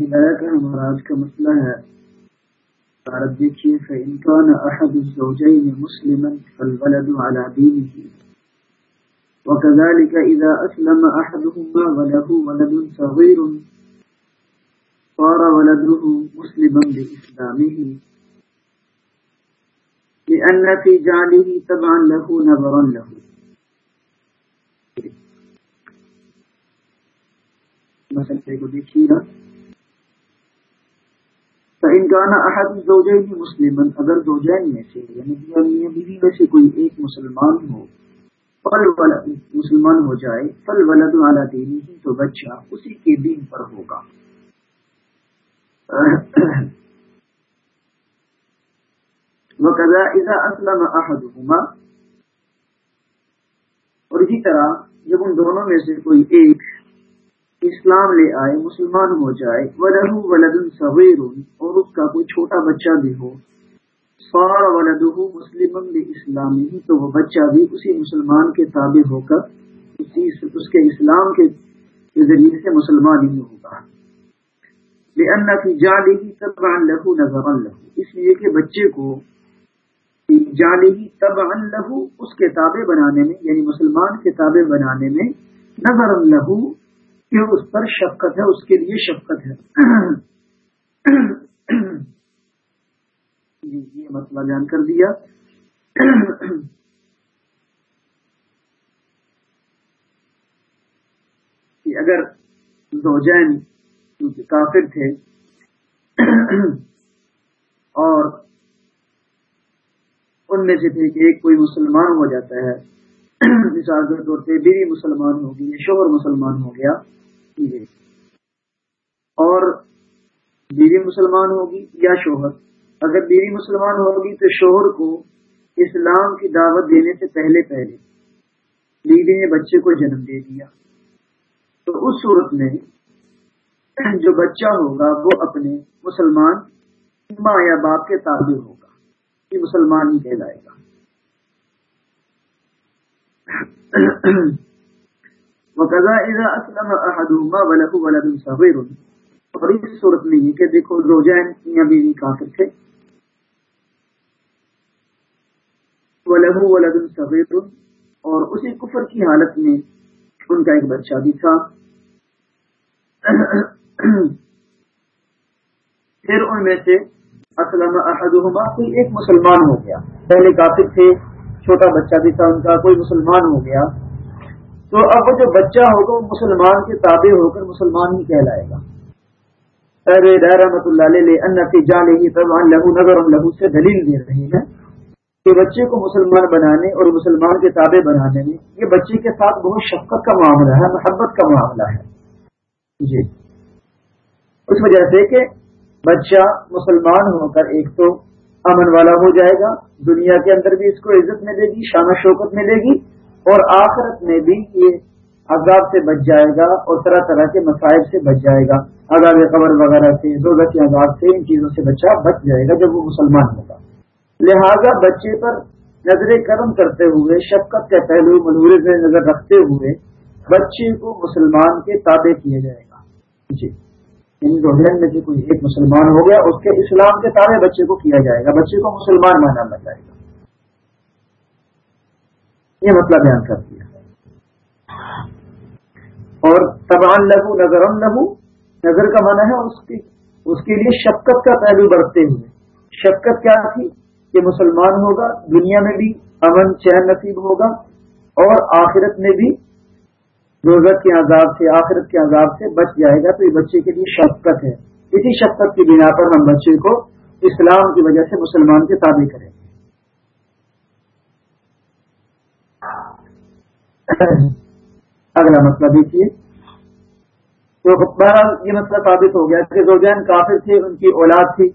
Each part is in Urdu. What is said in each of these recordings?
ہدایت کا ہمارا آج کا مسئلہ ہے۔ عبارت دیکھیے فإن أحد الزوجين مسلما فالولد على دينه۔ وكذلك إذا أسلم أحدهما وله ولد صغير، صار ولده مسلما بإسلامه لأن في جعله تبعا له نظرا له۔ مسئلے کو دیکھیے گا انکان احد زوجین مسلم اگر زوجین میں سے یعنی میاں بیوی میں سے کوئی ایک مسلمان ہو فل ولد مسلمان ہو جائے فل ولد والا دینی ہی تو بچہ اسی کے دین پر ہوگا۔ وقضا اذا اسلم احدهما اور اسی طرح جب ان دونوں میں سے کوئی ایک اسلام لے آئے، مسلمان ہو جائے ولد ولد صغیر اور اس کا کوئی چھوٹا بچہ بھی ہو۔ سار ولد مسلم اسلامی تو وہ بچہ بھی اسی مسلمان کے تابع ہو کر، اسی اس کے اسلام کے ذریعے سے مسلمان ہی ہوگا۔ بے کی جالی ہی تب لہو لہو اس لیے کہ بچے کو جالی ہی تب لہو اس کے تابع بنانے میں یعنی مسلمان کے تابع بنانے میں نظر لہو کہ اس پر شفقت ہے، اس کے لیے شفقت ہے۔ جی، یہ مسئلہ بیان کر دیا۔ کہ اگر زوجین کافر تھے اور ان میں سے تھے کہ ایک کوئی مسلمان ہو جاتا ہے مثال کے طور پہ بیوی مسلمان ہوگی یا شوہر مسلمان ہو گیا اور بیوی مسلمان ہوگی یا شوہر؟ اگر بیوی مسلمان ہوگی تو شوہر کو اسلام کی دعوت دینے سے پہلے پہلے بیوی نے بچے کو جنم دے دیا۔ تو اس صورت میں جو بچہ ہوگا، وہ اپنے مسلمان ماں یا باپ کے تابع ہوگا، یہ مسلمان ہی کہلائے گا۔ وقضا اذا اسلم احدهما وله ولد صغير. اور اس صورت میں یہ کہ دیکھو زوجین میاں بیوی کافر تھے وله ولد صغير. اور اسی کفر کی حالت میں ان کا ایک بچہ بھی تھا. پھر ان میں سے اسلم احدهما کوئی ایک مسلمان ہو گیا. پہلے کافر تھے چھوٹا بچہ بھی تھا، ان کا کوئی مسلمان ہو گیا۔ تو اب وہ جو بچہ ہوگا، وہ مسلمان کے تابع ہو کر مسلمان ہی کہلائے گا۔ رحمت اللہ علیہ لہو نگر لہو سے دلیل دے رہے ہیں کہ بچے کو مسلمان بنانے اور مسلمان کے تابع بنانے میں یہ بچے کے ساتھ بہت شفقت کا معاملہ ہے، محبت کا معاملہ ہے۔ جی۔ اس وجہ سے کہ بچہ مسلمان ہو کر ایک تو امن والا ہو جائے گا، دنیا کے اندر بھی اس کو عزت ملے گی، شان و شوکت ملے گی، اور آخرت میں بھی یہ عذاب سے بچ جائے گا اور طرح طرح کے مسائل سے بچ جائے گا۔ عذاب قبر وغیرہ سے کے عذاب سے، ان چیزوں سے بچہ بچ جائے گا جب وہ مسلمان ہوگا۔ لہذا بچے پر نظر کرم کرتے ہوئے، شفقت کے پہلو منورے سے نظر رکھتے ہوئے بچے کو مسلمان کے تابع کیا جائے گا۔ جی۔ یعنی ان دو میں سے کوئی ایک مسلمان ہو گیا، اس کے اسلام کے تابع بچے کو کیا جائے گا؟ بچے کو مسلمان مانا جائے گا۔ یہ مطلب مسئلہ بیان کر دیا اور تبان لہو نظر لہو، نظر کا معنی ہے اس کی، اس کے لیے شفقت کا پہلو برتتے ہوئے۔ شفقت کیا تھی؟ کہ مسلمان ہوگا، دنیا میں بھی امن، چین نصیب ہوگا اور آخرت میں بھی روزت کے عذاب سے، آخرت کے عذاب سے بچ جائے گا، تو یہ بچے کے لیے شفقت ہے۔ اسی شفقت کی بنا پر ہم بچے کو اسلام کی وجہ سے مسلمان کے تابع کریں گے۔ اگلا مسئلہ دیکھیے۔ تو بہرحال یہ مسئلہ ثابت ہو گیا کہ زوجین کافر تھے، ان کی اولاد تھی،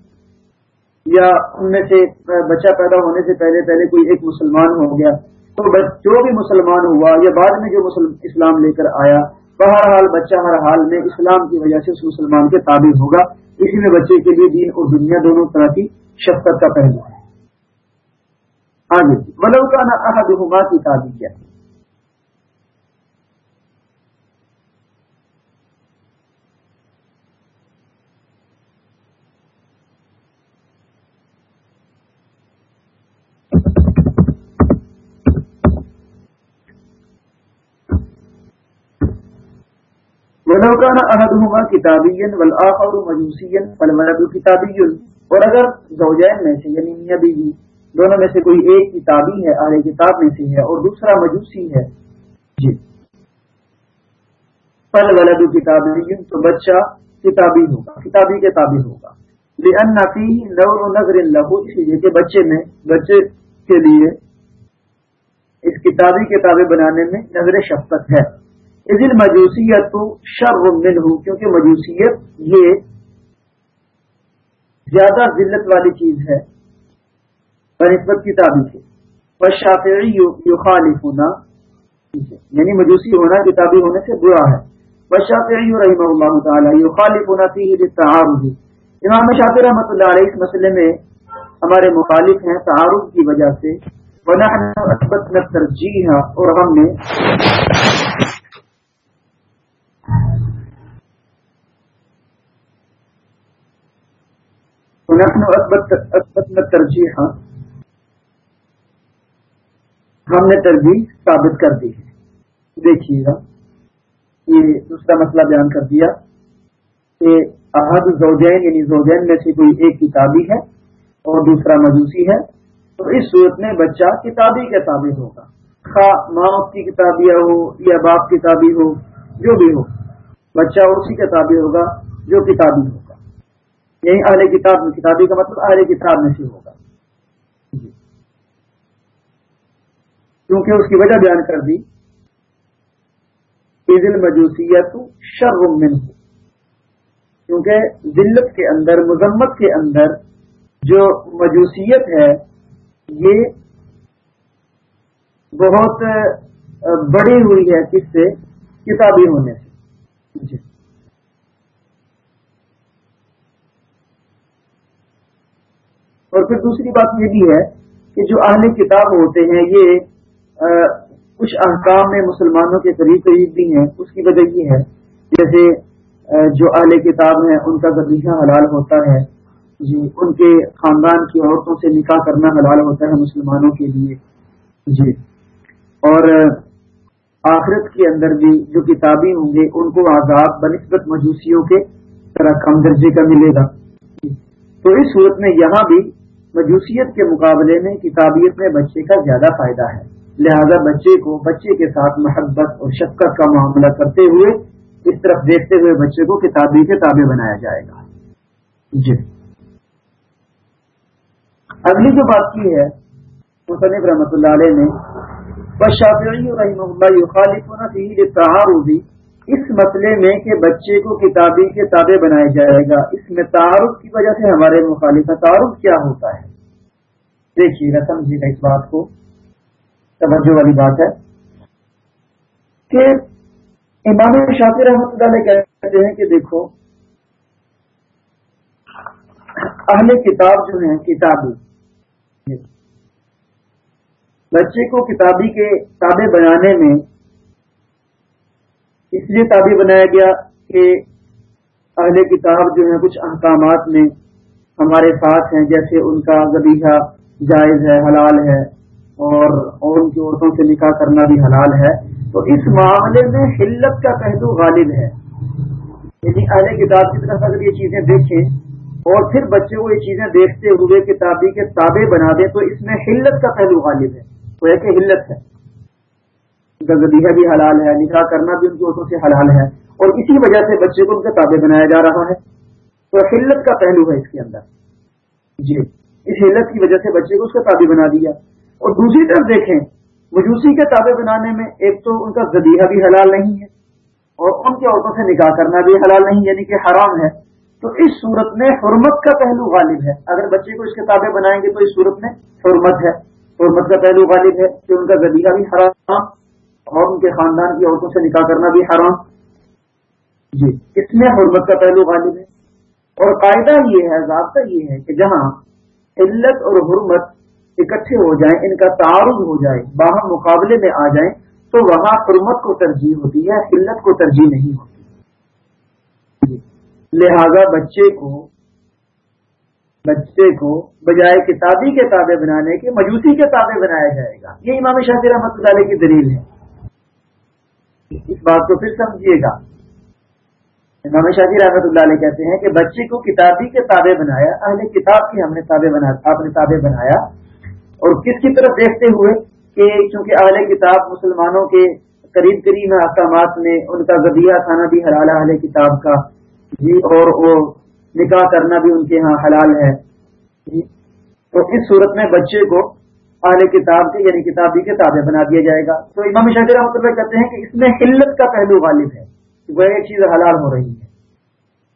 یا ان میں سے بچہ پیدا ہونے سے پہلے پہلے کوئی ایک مسلمان ہو گیا۔ تو جو بھی مسلمان ہوا یا بعد میں جو اسلام لے کر آیا، بہرحال بچہ ہر حال میں اسلام کی وجہ سے اس مسلمان کے تابع ہوگا۔ اسی میں بچے کے لیے دین اور دنیا دونوں طرح کی شفقت کا پہلو ہے۔ آگے جی، ملو کا نہ احدہ کی تعبیر کیا کانا احدہما کتابی والآخر مجوسی فالولد کتابی. اور اگر زوجین میں سے یعنی میاں بیوی، دونوں میں سے کوئی ایک کتابی ہے، اہل کتاب میں سے ہے، اور دوسرا مجوسی ہے جی پل ولد کتابی، تو بچہ کتابی ہوگا، کتابی کے تابع ہوگا. لأن فيه نور نظر له اس لیے کہ بچے میں، بچے کے لیے اس کتابی کتابیں بنانے میں نظر شفقت ہے. اس مجوسیت تو شر منہ، کیونکہ مجوسیت یہ زیادہ ذلت والی چیز ہے، بنسبت کتابی سے۔ بشافعی یخالف ہونا یعنی مجوسی ہونا، کتابی ہونے سے برا ہے۔ بشافعی رحمہ اللہ تعالیٰ یخالف ہونا فيه للتعارض امام شاطر رحمۃ اللہ علیہ اس مسئلے میں ہمارے مخالف ہیں تعارف کی وجہ سے۔ ترجیح اور ہم نے ترجیح ہاں۔ ہم نے ترجیح ثابت کر دی ہے۔ دیکھیے گا یہ دوسرا مسئلہ بیان کر دیا کہ احد زوجین یعنی زوجین میں سے کوئی ایک کتابی ہے اور دوسرا مجوسی ہے۔ تو اس صورت میں بچہ کتابی کے تابع ہوگا۔ خواہ ماں کی کتابیاں ہو یا باپ کتابی ہو، جو بھی ہو۔ بچہ اسی کے تابع ہوگا جو کتابی ہوگا یہی اہل کتاب میں، کتابی کا مطلب اہل کتاب میں سے ہوگا۔ جی۔ کیونکہ اس کی وجہ بیان کر دی۔ عید المجوسیت شرم من ہو کیونکہ ذلت کے اندر، مذمت کے اندر جو مجوسیت ہے، یہ بہت بڑی ہوئی ہے کس سے؟ کتابی ہونے سے۔ جی۔ اور پھر دوسری بات یہ بھی ہے کہ جو اہل کتاب ہوتے ہیں، یہ کچھ احکام میں مسلمانوں کے قریب قریب بھی ہیں۔ اس کی وجہ یہ ہے، جیسے جو اہل کتاب ہیں، ان کا ذبیحہ حلال ہوتا ہے۔ جی ان کے خاندان کی عورتوں سے نکاح کرنا حلال ہوتا ہے مسلمانوں کے لیے۔ جی اور آخرت کے اندر بھی جو کتابی ہوں گے، ان کو آزاد بنسبت مجوسیوں کے طرح کم درجے کا ملے گا۔ جی، تو اس صورت میں یہاں بھی مجوسیت کے مقابلے میں کتابیت میں بچے کا زیادہ فائدہ ہے۔ لہذا بچے کو، بچے کے ساتھ محبت اور شفقت کا معاملہ کرتے ہوئے اس طرف دیکھتے ہوئے بچے کو کتابی کے تابع بنایا جائے گا۔ جی۔ اگلی جو بات کی ہے، مصنف رحمۃ اللہ علیہ نے بس رحمۃ اللہ تعارفی اس مسئلے میں کہ بچے کو کتابی کے تابع بنایا جائے گا۔ اس میں تعارف کی وجہ سے ہمارے مخالف تعارف کیا ہوتا ہے؟ دیکھیے گا سمجھیے گا اس بات کو۔ توجہ والی بات ہے کہ امام شاطر رحمت اللہ علیہ کہتے ہیں کہ دیکھو، اہل کتاب جو ہیں، کتابی، بچے کو کتابی کے تابع بنانے میں اس لیے تابع بنایا گیا کہ اہل کتاب جو ہیں کچھ احکامات میں ہمارے ساتھ ہیں، جیسے ان کا ذبیحہ جائز ہے، حلال ہے، اور ان کی عورتوں سے نکاح کرنا بھی حلال ہے۔ تو اس معاملے میں حلت کا پہلو غالب ہے۔ یعنی اہل کتاب کی طرف اگر یہ چیزیں دیکھیں اور پھر بچے کو یہ چیزیں دیکھتے ہوئے کتابی کے تابع بنا دیں، تو اس میں حلت کا پہلو غالب ہے۔ تو ایک حلت ہے۔ گزدیہ بھی حلال ہے، نکاح کرنا بھی ان کی عورتوں سے حلال ہے، اور اسی وجہ سے بچے کو ان کے تابع بنایا جا رہا ہے۔ تو حلت کا پہلو ہے اس کے اندر۔ جی اس حلت کی وجہ سے بچے کو اس کا تابع بنا دیا۔ اور دوسری طرف دیکھیں، مجوسی کے تابع بنانے میں ایک تو ان کا زدیہ بھی حلال نہیں ہے، اور ان کی عورتوں سے نکاح کرنا بھی حلال نہیں یعنی کہ حرام ہے۔ تو اس صورت میں حرمت کا پہلو غالب ہے۔ اگر بچے کو اس کے تابع بنائیں گے تو اس صورت میں حرمت ہے۔ حرمت کا پہلو غالب ہے کہ ان کا زدیہ بھی حرام اور ان کے خاندان کی عورتوں سے نکاح کرنا بھی حرام؟ جی۔ اس میں حرمت کا پہلو غالب ہے۔ اور قاعدہ یہ ہے ضابطہ یہ ہے کہ جہاں علت اور حرمت اکٹھے ہو جائیں ان کا تعارض ہو جائے باہم مقابلے میں آ جائیں تو وہاں حرمت کو ترجیح ہوتی ہے قلت کو ترجیح نہیں ہوتی۔ لہذا بچے کو بچے کو بجائے کتابی کے تابع بنانے کے مجوسی کے تابع بنایا جائے گا۔ یہ امام شاطر رحمۃ اللہ علیہ کی دلیل ہے۔ اس بات کو پھر سمجھیے گا۔ امام شاہی رحمۃ اللہ علیہ کہتے ہیں کہ بچے کو کتابی کے تابع بنایا، اہل کتاب کی ہم نے تابع بنا، آپ نے تابع بنایا۔ اور کس کی طرف دیکھتے ہوئے کہ چونکہ اہل کتاب مسلمانوں کے قریب قریب احکامات میں ان کا ذبیہ کھانا بھی حلال اہل کتاب کا جی اور وہ نکاح کرنا بھی ان کے ہاں حلال ہے۔ جی تو اس صورت میں بچے کو اہل کتاب کے یعنی کتابی کے تابع بنا دیا جائے گا۔ تو امام شاہی رحمۃ اللہ کہتے ہیں کہ اس میں حلت کا پہلو غالب ہے کہ وہ ایک چیز حلال ہو رہی ہے۔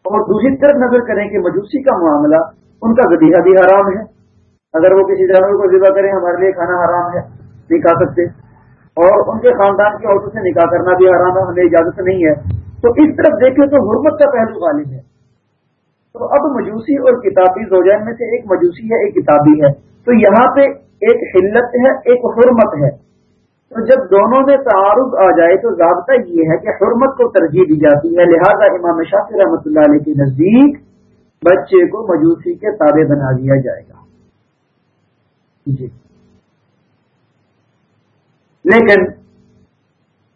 اور دوسری طرف نظر کریں کہ مجوسی کا معاملہ ان کا ذبیحہ بھی حرام ہے۔ اگر وہ کسی جانور کو ذبح کریں، ہمارے لیے کھانا حرام ہے، نہیں کھا سکتے۔ اور ان کے خاندان کی عورتوں سے نکاح کرنا بھی حرام ہے، ہمیں اجازت نہیں ہے۔ تو اس طرف دیکھیں تو حرمت کا پہلو غالب ہے۔ تو اب مجوسی اور کتابی زوجین میں سے ایک مجوسی ہے، ایک کتابی ہے۔ تو یہاں پہ ایک حلت ہے، ایک حرمت ہے۔ تو جب دونوں میں تعارف آ جائے تو ضابطہ یہ ہے کہ حرمت کو ترجیح دی جاتی ہے۔ لہذا امام شافی رحمۃ اللہ علیہ کے نزدیک بچے کو مجوسی کے تابع بنا دیا جائے گا۔ جی۔ لیکن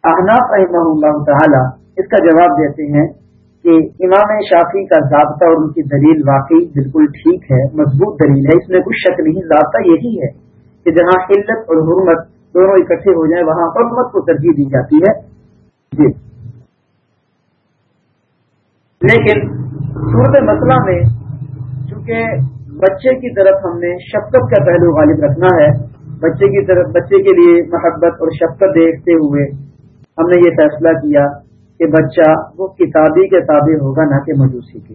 احناف رحمہ اللہ تعالی اس کا جواب دیتے ہیں کہ امام شافی کا ضابطہ اور ان کی دلیل واقعی بالکل ٹھیک ہے، مضبوط دلیل ہے، اس میں کچھ شک نہیں، ضابطہ یہی ہے کہ جہاں قلت اور حرمت دونوں اکٹھے ہو جائیں، وہاں حرمت کو ترجیح دی جاتی ہے۔ جی۔ لیکن صورت مسئلہ میں چونکہ بچے کی طرف ہم نے شفقت کا پہلو غالب رکھنا ہے، بچے کی طرف، بچے کے لیے محبت اور شفقت دیکھتے ہوئے ہم نے یہ فیصلہ کیا کہ بچہ وہ کتابی کے تابع ہوگا، نہ کہ مجوسی کی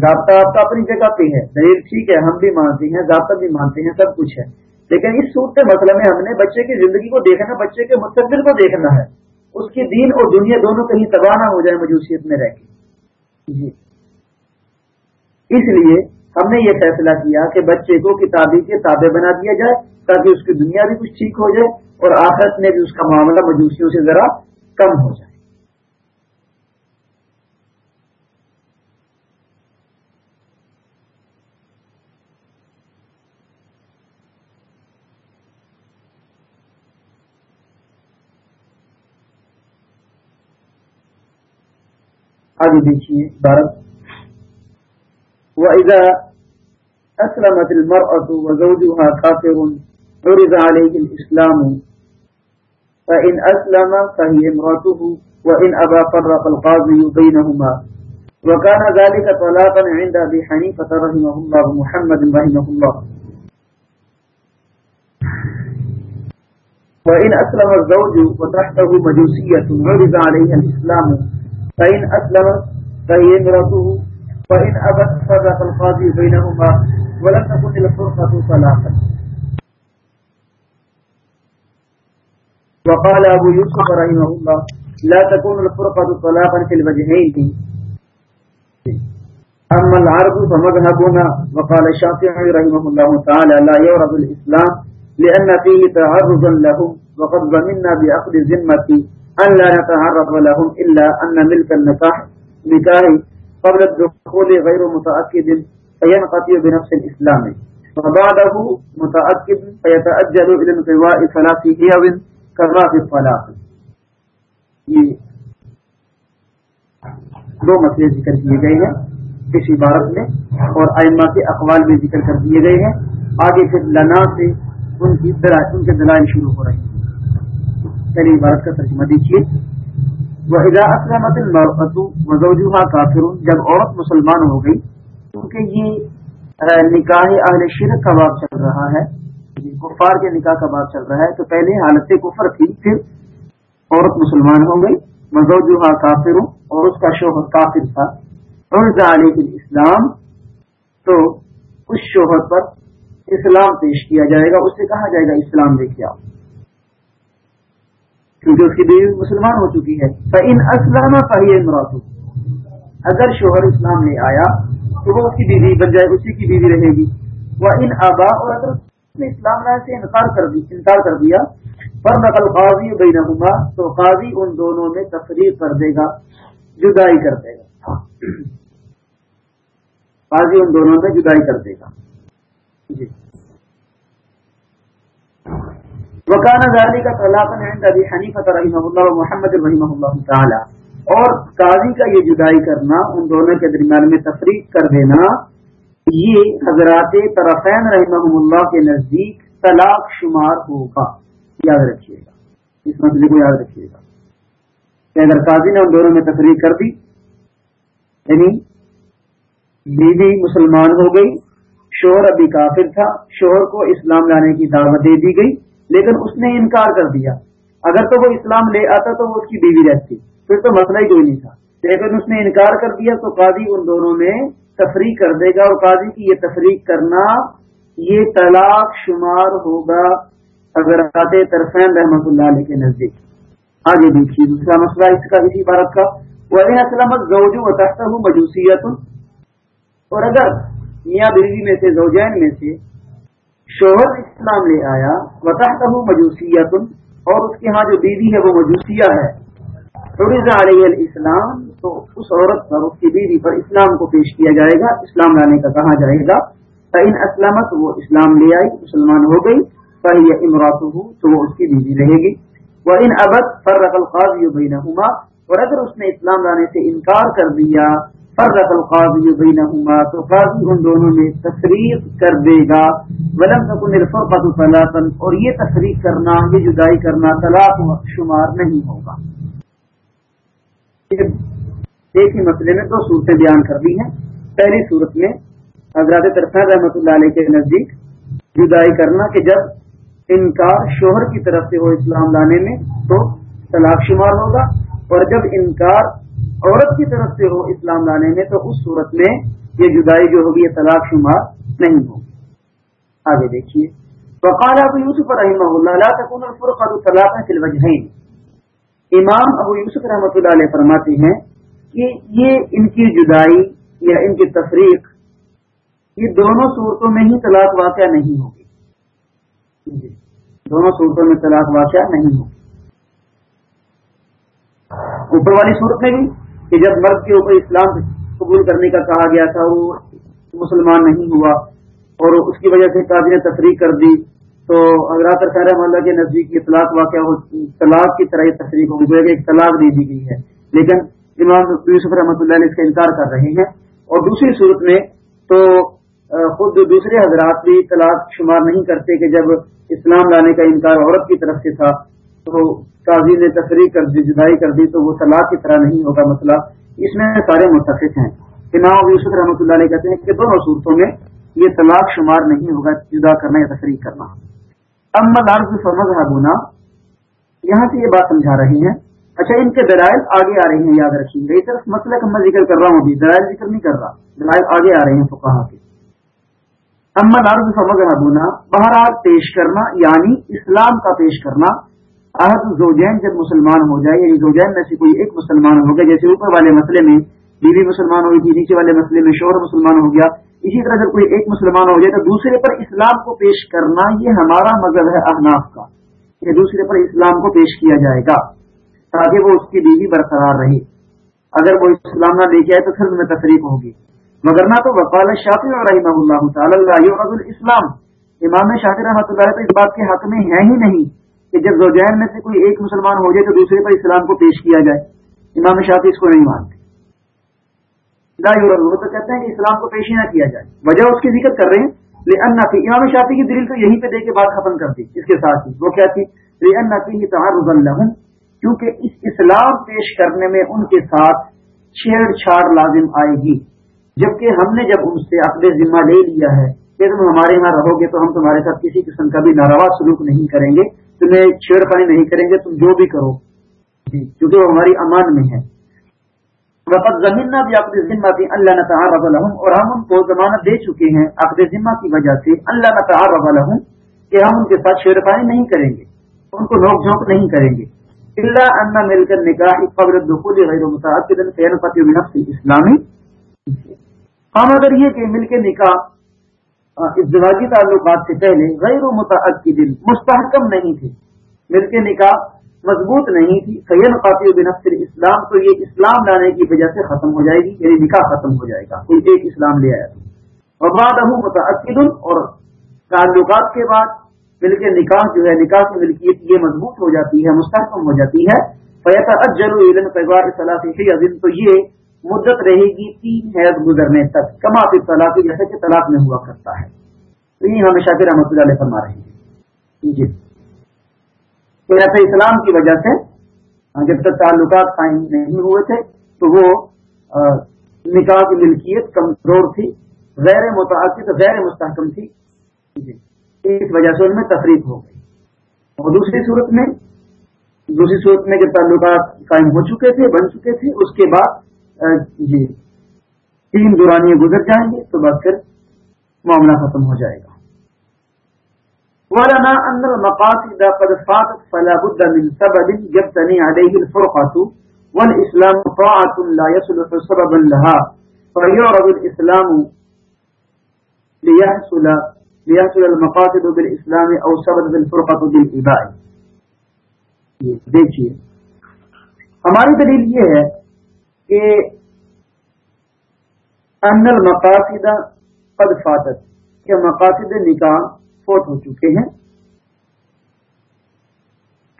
ضابطہ آپ کا اپنی جگہ پہ ہے، دلیل ٹھیک ہے، ہم بھی مانتے ہیں، ضابطہ بھی مانتے ہیں، سب کچھ ہے۔ لیکن اس صورت مسئلہ میں ہم نے بچے کی زندگی کو دیکھنا، بچے کے مستقبل کو دیکھنا ہے۔ اس کی دین اور دنیا دونوں کہیں تباہ نہ ہو جائے مجوسیت میں رہ کے۔ جی۔ اس لیے ہم نے یہ فیصلہ کیا کہ بچے کو کتابی کے تابع بنا دیا جائے تاکہ اس کی دنیا بھی کچھ ٹھیک ہو جائے اور آخرت میں بھی اس کا معاملہ مجوسیوں سے ذرا کم ہو جائے۔ آگے دیکھیے عبارت وإذا أسلمت المرأة وزوجها كافر، عرض عليه الإسلام. فإن أسلم فهي امرأته، وإن أبى فرق القاضي بينهما. وكان ذلك طلاقا عند أبي حنيفة رحمه الله، محمد رحمه الله. وإن أسلم الزوج وتحته مجوسية، عرض عليها الإسلام. فإن أسلم فهي امرأته فإن أبت فرق القاضي بينهما ولم تكن الفرقة طلاقا. وقال أبو يوسف رحمه الله لا تكون الفرقة طلاقا في الوجهين. أما العرب فمذهبنا. وقال الشافعي رحمه الله تعالى لا يورد الإسلام لأن فيه تعرضا لهم وقد ضمنا بأخذ ذمة ان لا نتعرض لهم الا ان ملك النكاح نكاح قبل الدخول غير متاكد فينقطع بنفس الاسلام وبعده متاكد فيتاجل الى انقضاء ثلاث هيو كما في الطلاق. یہ دو مسئلے ذکر کیے گئے ہیں اس عبارت میں اور ائمہ کے اقوال میں ذکر کر دیے گئے ہیں۔ آگے پھر لنا سے ان کی ان کے دلائل شروع ہو رہے ہیں۔ پہلی عبارت کا ترجمہ دیکھیے وہ اسلامت مزوجہ کافر جب عورت مسلمان ہو گئی، کیونکہ یہ نکاح اہل شرک کا باب چل رہا ہے یعنی کفار کے نکاح کا باب چل رہا ہے، تو پہلے حالت کفر تھی، پھر عورت مسلمان ہو گئی مزوجہ کافر اور اس کا شوہر کافر تھا۔ اور اسلام تو اس شوہر پر اسلام پیش کیا جائے گا اس سے کہا جائے گا اسلام لے کے آؤ۔ کیونکہ اس کی بیوی مسلمان ہو چکی ہے۔ ان اسلام مراتو اگر شوہر اسلام لے آیا تو وہ اس کی بیوی بن جائے، اسی کی بیوی رہے گی۔ وہ ان آبا اور اگر نے اسلام لائے سے انکار کر دی، انکار کر دیا پر نقل قاضی بین تو قاضی ان دونوں میں تفریح کر دے گا، جدائی کر دے گا۔ قاضی ان دونوں میں جدائی کر دے گا۔ جی۔ وكان ذلك طلاقا عند ابي حنيفه رحمه الله ومحمد رحمه الله تعالى اور قاضی کا یہ جدائی کرنا، ان دونوں کے درمیان میں تفریق کر دینا، یہ حضرات طرفین رحمہ اللہ کے نزدیک طلاق شمار ہوگا۔ یاد رکھیے گا۔ اس مسئلے کو یاد رکھیے گا۔ کہ اگر قاضی نے ان دونوں میں تفریح کر دی یعنی بیوی مسلمان ہو گئی، شوہر ابھی کافر تھا، شوہر کو اسلام لانے کی دعوت دے دی گئی لیکن اس نے انکار کر دیا۔ اگر تو وہ اسلام لے آتا تو وہ اس کی بیوی رہتی۔ پھر تو مسئلہ ہی کوئی نہیں تھا۔ لیکن اس نے انکار کر دیا تو قاضی ان دونوں میں تفریح کر دے گا اور قاضی کی یہ تفریح کرنا یہ طلاق شمار ہوگا اگر آتے طرفین رحمت اللہ علیہ کے نزدیک۔ آگے دیکھیے دوسرا مسئلہ اس کا اسی بھارت کا۔ وہ اسلامت زوجو بتاتا ہوں مجوسیت اور اگر میاں بیوی میں سے زوجین میں سے شوہر اسلام لے آیا بتاتا ہوں مجوسیت اور اس کے ہاں جو بیوی ہے وہ مجوسیہ ہے۔ علیہ الاسلام تو اس عورت پر، اس کی بیوی پر اسلام کو پیش کیا جائے گا۔ اسلام لانے کا کہا جائے گا؟ ان اسلامت وہ اسلام لے آئی، مسلمان ہو گئی۔ یہ امراط ہو تو وہ اس کی بیوی رہے گی۔ وہ ان ابد پر رقل قاضی بینہما اور اگر اس نے اسلام لانے سے انکار کر دیا فرق القاضی بینہما، تو قاضی ان دونوں میں تفریق کر دے گا۔ ولم تکن الفرقۃ طلاقا اور یہ تفریق کرنا، یہ جدائی کرنا طلاق شمار نہیں ہوگا۔ ایک ہی مسئلے میں دو صورتیں بیان کر دی ہیں۔ پہلی صورت میں حضرات طرف رحمۃ اللہ علیہ کے نزدیک جدائی کرنا کہ جب انکار شوہر کی طرف سے ہو اسلام لانے میں، تو طلاق شمار ہوگا۔ اور جب انکار عورت کی طرف سے ہو اسلام لانے میں، تو اس صورت میں یہ جدائی جو ہوگی، یہ طلاق شمار نہیں ہوگی آگے دیکھیے۔ وقال ابو یوسف رحمہ اللہ، لا تكون الفرقه طلاقا في الوجهين امام ابو یوسف رحمۃ اللہ علیہ فرماتے ہیں کہ یہ ان کی جدائی یا ان کی تفریق، یہ دونوں صورتوں میں ہی طلاق واقع نہیں ہوگی۔ جی، دونوں صورتوں میں طلاق واقع نہیں ہوگی۔ اوپر والی صورت میں بھی کہ جب مرد کے اوپر اسلام قبول کرنے کا کہا گیا تھا، وہ مسلمان نہیں ہوا اور اس کی وجہ سے قاضی نے تفریح کر دی۔ تو اگر خیر اللہ کے نزدیک یہ طلاق واقع ہو طلاق کی طرح یہ تفریح ہو گئی ایک طلاق دے دی گئی ہے۔ لیکن امام یوسف رحمۃ اللہ علیہ اس کا انکار کر رہے ہیں۔ اور دوسری صورت میں تو خود دوسرے حضرات بھی طلاق شمار نہیں کرتے کہ جب اسلام لانے کا انکار عورت کی طرف سے تھا۔ تو قاضی نے تفریح کر دی، جدائی کر دی، تو وہ طلاق کی طرح نہیں ہوگا مسئلہ اس میں سارے متفق ہیں۔ امام یوسف رحمۃ اللہ علیہ کہتے ہیں کہ دونوں صورتوں میں یہ طلاق شمار نہیں ہوگا، جدا کرنا یا تفریح کرنا۔ امن عرض فرمز ہابونا یہاں سے یہ بات سمجھا رہی ہیں۔ اچھا ان کے دلائل آگے آ رہی ہیں، یاد رکھیں گے۔ اس طرف مسئلہ کا میں ذکر کر رہا ہوں ابھی، دلائل ذکر نہیں کر رہا۔ دلائل آگے آ رہے ہیں تو کہا کہ امن فرمز ہابونا بہرحال پیش کرنا یعنی اسلام کا پیش کرنا عہد زوجین جب مسلمان ہو جائے یعنی زوجین میں سے کوئی ایک مسلمان ہو گیا جیسے اوپر والے مسئلے میں بیوی مسلمان ہوئی تھی، نیچے والے مسئلے میں شوہر مسلمان ہو گیا، اسی طرح جب کوئی ایک مسلمان ہو جائے تو دوسرے پر اسلام کو پیش کرنا یہ ہمارا مذہب ہے احناف کا، کہ دوسرے پر اسلام کو پیش کیا جائے گا تاکہ وہ اس کی بیوی برقرار رہے۔ اگر وہ اسلام نہ لے کے آئے تو پھر میں تفریق ہوگی۔ مگر نہ تو وقال شاطر رحمہ اللہ تعالی اللہ اسلام امام شاطر رحمۃ اللہ تو اس بات کے حق میں ہے ہی نہیں۔ کہ جب زوجین میں سے کوئی ایک مسلمان ہو جائے تو دوسرے پر اسلام کو پیش کیا جائے۔ امام شافی اس کو نہیں مانتے۔ وہ تو کہتے ہیں کہ اسلام کو پیش ہی نہ کیا جائے۔ وجہ اس کی ذکر کر رہے ہیں۔ لیکن امام شافی کی دلیل تو یہیں پہ دے کے بات ختم کر دی۔ اس کے ساتھ ہی۔ وہ کیا تھی؟ لیکن تہار کیونکہ اس اسلام پیش کرنے میں ان کے ساتھ چھیڑ چھاڑ لازم آئے گی۔ جبکہ ہم نے جب ان سے اپنے ذمہ لے لیا ہے کہ تم ہمارے یہاں رہو گے تو ہم تمہارے ساتھ کسی قسم کا بھی ناروا سلوک نہیں کریں گے۔ تمہیں چھیڑ خانی نہیں کریں گے تم جو بھی کرو۔ جی، کیونکہ وہ ہماری امان میں ہے۔ وقت زمین نہ بھی عقد ذمہ تھی اللہ نہ تعارف الحم اور ہم ان کو ضمانت دے چکے ہیں عقد ذمہ کی وجہ سے اللہ نہ تعارف الحم کہ ہم ان کے ساتھ چھیڑ خانی نہیں کریں گے۔ ان کو نوک جھونک نہیں کریں گے۔ اللہ انا مل کر نکاح قبر دخول غیر متعدد فین فتح اسلامی ہم اگر یہ کہ مل کے نکاح ہاں، ازدواجی تعلقات سے پہلے غیر و متعد کی دل مستحکم نہیں تھے۔ مل کے نکاح مضبوط نہیں تھی۔ سید قاطع بنفر اسلام تو یہ اسلام لانے کی وجہ سے ختم ہو جائے گی یعنی نکاح ختم ہو جائے گا۔ کوئی ایک اسلام لے آیا۔ تو وباد متعدد، اور تعلقات کے بعد مل کے نکاح جو ہے، نکاح کی ملکیت یہ مضبوط ہو جاتی ہے، مستحکم ہو جاتی ہے۔ فیتا اجل پیغار صلاحی عظیم تو یہ مدت رہے گی تین حیض گزرنے تک، کما پھر طلاق جیسے کہ طلاق میں ہوا کرتا ہے۔ تو یہ ہمیشہ پھر رحمۃ اللہ علیہ فرما رہے ہیں۔ جی۔ ایسے اسلام کی وجہ سے جب تک تعلقات قائم نہیں ہوئے تھے، تو وہ نکاح کی ملکیت کمزور تھی، غیر متعدد، غیر مستحکم تھی۔ جی۔ اس وجہ سے ان میں تفریح ہو گئی۔ اور دوسری صورت میں، دوسری صورت میں جب تعلقات قائم ہو چکے تھے، بن چکے تھے، اس کے بعد جی۔ تین دورانیاں گزر جائیں گے تو بس پھر معاملہ ختم ہو جائے گا۔ ورنا ان المقاصد قد فاتت فلا بد من سبب يبتني عليه الفرقة والإسلام طاعة لا يصلح سببا لها فيعرض الإسلام ليحصل ليحصل المقاصد بالإسلام أو سبب الفرقة بالإباء۔ جی، دیکھیے۔ ہماری دلیل یہ ہے کہ ان المقاصد قد فاتت، کہ مقاصد نکاح فوت ہو چکے ہیں۔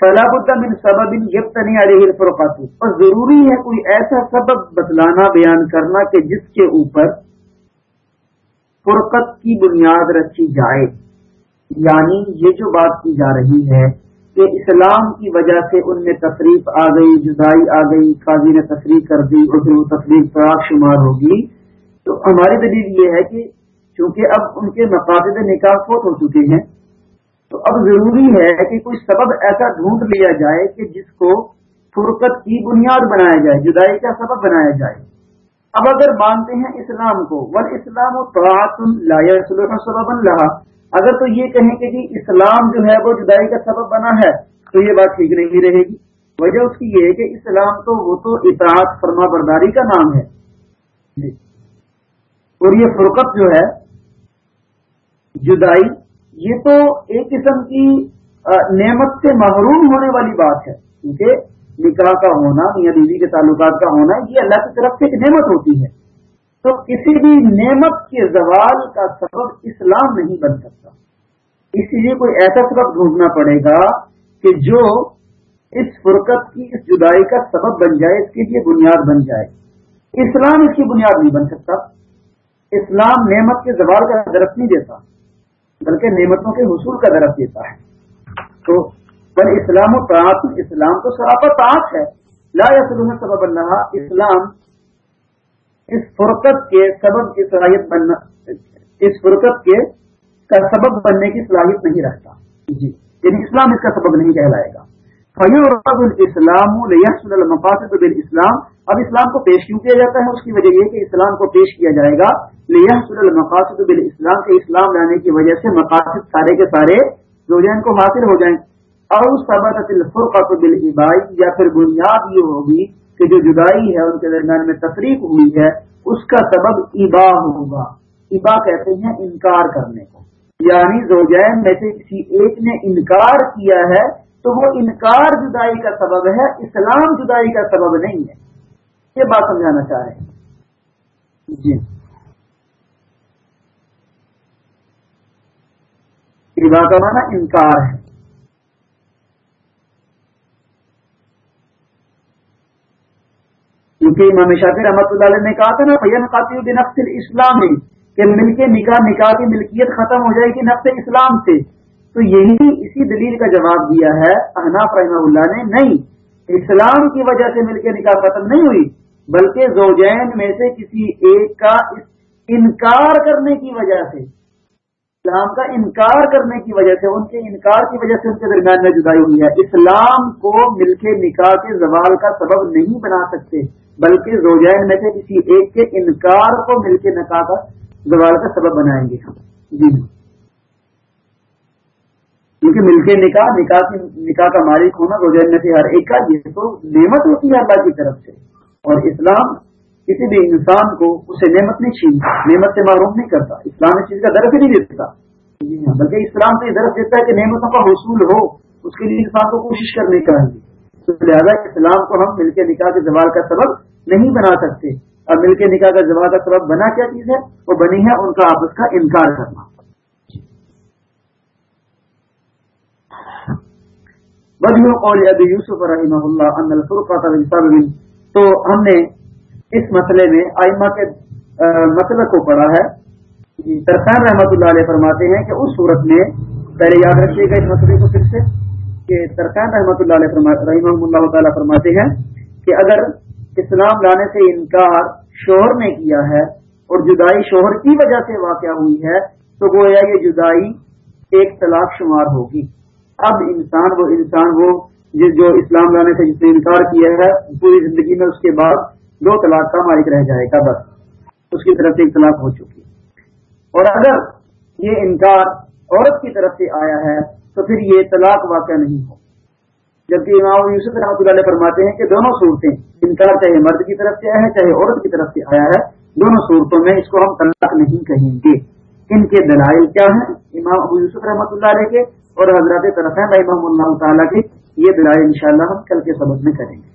فلاح من سبب یبتنی علیہ الفرقات اور ضروری ہے کوئی ایسا سبب بتلانا، بیان کرنا کہ جس کے اوپر فرقت کی بنیاد رکھی جائے۔ یعنی یہ جو بات کی جا رہی ہے کہ اسلام کی وجہ سے ان میں تفریح آ گئی جدائی آ گئی، قاضی نے تفریح کر دی اور پھر وہ تفریح فراق شمار ہوگی۔ تو ہماری دلیل یہ ہے کہ چونکہ اب ان کے مقاصد نکاح فوت ہو چکے ہیں، تو اب ضروری ہے کہ کوئی سبب ایسا ڈھونڈ لیا جائے کہ جس کو فرقت کی بنیاد بنایا جائے جدائی کا سبب بنایا جائے۔ اب اگر مانتے ہیں اسلام کو ول اسلام و تو سبب اللہ اگر تو یہ کہیں کہ جی اسلام جو ہے وہ جدائی کا سبب بنا ہے، تو یہ بات ٹھیک نہیں رہے گی۔ وجہ اس کی یہ ہے کہ اسلام تو وہ تو اطاعت فرما برداری کا نام ہے۔ جی۔ اور یہ فرقت جو ہے، جدائی، یہ تو ایک قسم کی نعمت سے محروم ہونے والی بات ہے۔ کیونکہ نکاح کا ہونا یا بیوی کے تعلقات کا ہونا، یہ اللہ کی طرف سے ایک نعمت ہوتی ہے۔ تو کسی بھی نعمت کے زوال کا سبب اسلام نہیں بن سکتا۔ اسی لیے کوئی ایسا سبب ڈھونڈنا پڑے گا کہ جو اس فرقت کی، اس جدائی کا سبب بن جائے، اس کے لیے بنیاد بن جائے۔ اسلام اس کی بنیاد نہیں بن سکتا۔ اسلام نعمت کے زوال کا درخت نہیں دیتا، بلکہ نعمتوں کے حصول کا درخت دیتا ہے۔ تو بل اسلام و تعاط اسلام تو سراپا تعاق ہے۔ لا یا سبب اللہ، اسلام اس فرقت کے سبب کی صلاحیت بننا اس فرقت کے کا سبب بننے کی صلاحیت نہیں رکھتا جی۔ یعنی اسلام اس کا سبب نہیں کہلائے گا۔ الاسلام المقاصد بالاسلام اب اسلام کو پیش کیوں کیا جاتا ہے؟ اس کی وجہ یہ کہ اسلام کو پیش کیا جائے گا۔ لیحصل المقاصد بالاسلام کے اسلام لانے کی وجہ سے مقاصد سارے کے سارے زوجین کو حاصل ہو جائیں۔ اور اس سبب الفرقۃ بالعبائی یا پھر بنیاد یہ ہوگی کہ جو جدائی ہے ان کے درمیان میں تفریق ہوئی ہے، اس کا سبب ابا ہوگا۔ ابا کہتے ہیں انکار کرنے کو۔ یعنی زوجین میں سے کسی ایک نے انکار کیا ہے تو وہ انکار جدائی کا سبب ہے، اسلام جدائی کا سبب نہیں ہے۔ یہ بات سمجھانا چاہ رہے ہیں۔ جی۔ ابا کا مانا انکار ہے۔ کیونکہ امام شافی رحمۃ اللہ علیہ نے کہا تھا نا فین قاطی نقص اسلام کہ مل کے نکاح نکاح کی ملکیت ختم ہو جائے گی نقص اسلام سے۔ تو یہی اسی دلیل کا جواب دیا ہے احناف رحمہ اللہ نے، نہیں، اسلام کی وجہ سے مل کے نکاح ختم نہیں ہوئی، بلکہ زوجین میں سے کسی ایک کا انکار کرنے کی وجہ سے۔ اسلام کا انکار کرنے کی وجہ سے، ان کے انکار کی وجہ سے ان کے درمیان میں جدائی ہوئی ہے۔ اسلام کو مل کے نکاح کے زوال کا سبب نہیں بنا سکتے، بلکہ زوجین میں سے کسی ایک کے انکار کو مل کے نکاح کا زوال کا سبب بنائیں گے۔ جی۔ کیونکہ مل کے نکاح نکاح کی، نکاح کا مالک ہونا زوجین میں سے ہر ایک کا، یہ تو نعمت ہوتی ہے اللہ کی طرف سے۔ اور اسلام کسی بھی انسان کو اسے نعمت نہیں چھینتا نعمت سے معروف نہیں کرتا، اسلام اس چیز کا درخت ہی نہیں دیتا۔ بلکہ اسلام سے درخت دیتا ہے کہ نعمتوں کا حصول ہو، اس کے لیے انسان کو کوشش کرنے کا ہے تو لہٰذا اسلام کو ہم مل کے نکاح کے زوال کا سبب نہیں بنا سکتے۔ اور مل کے نکاح کا زوال کا سبب بنا کیا چیز ہے؟ وہ بنی ہے ان کا آپس کا انکار کرنا۔ وجہ قول ابی یوسف رحمہ اللہ ان الفرقہ تو ہم نے اس مسئلے میں آئمہ کے مسئلہ مطلب کو پڑھا ہے۔ ترخان رحمۃ اللہ علیہ فرماتے ہیں کہ اس صورت میں پہلے یاد رکھیے گا اس مسئلے کو پھر سے کہ ترخان رحمۃ اللہ علیہ رحمہ اللہ تعالیٰ فرماتے ہیں کہ اگر اسلام لانے سے انکار شوہر نے کیا ہے اور جدائی شوہر کی وجہ سے واقع ہوئی ہے، تو گویا یہ جدائی ایک طلاق شمار ہوگی۔ اب انسان وہ انسان وہ جو اسلام لانے سے جس نے انکار کیا ہے، پوری زندگی میں اس کے بعد دو طلاق کا مالک رہ جائے گا، بس۔ اس کی طرف سے ایک طلاق ہو چکی۔ اور اگر یہ انکار عورت کی طرف سے آیا ہے، تو پھر یہ طلاق واقع نہیں ہو۔ جبکہ امام یوسف رحمۃ اللہ فرماتے ہیں کہ دونوں صورتیں انکار چاہے مرد کی طرف سے آیا ہے چاہے عورت کی طرف سے آیا ہے، دونوں صورتوں میں اس کو ہم طلاق نہیں کہیں گے۔ ان کے دلائل کیا ہیں؟ امام ابو یوسف رحمۃ اللہ علیہ کے اور حضرت طرف ہے اللہ تعالیٰ کی یہ دلائل انشاءاللہ ہم کل کے سبق میں کریں گے۔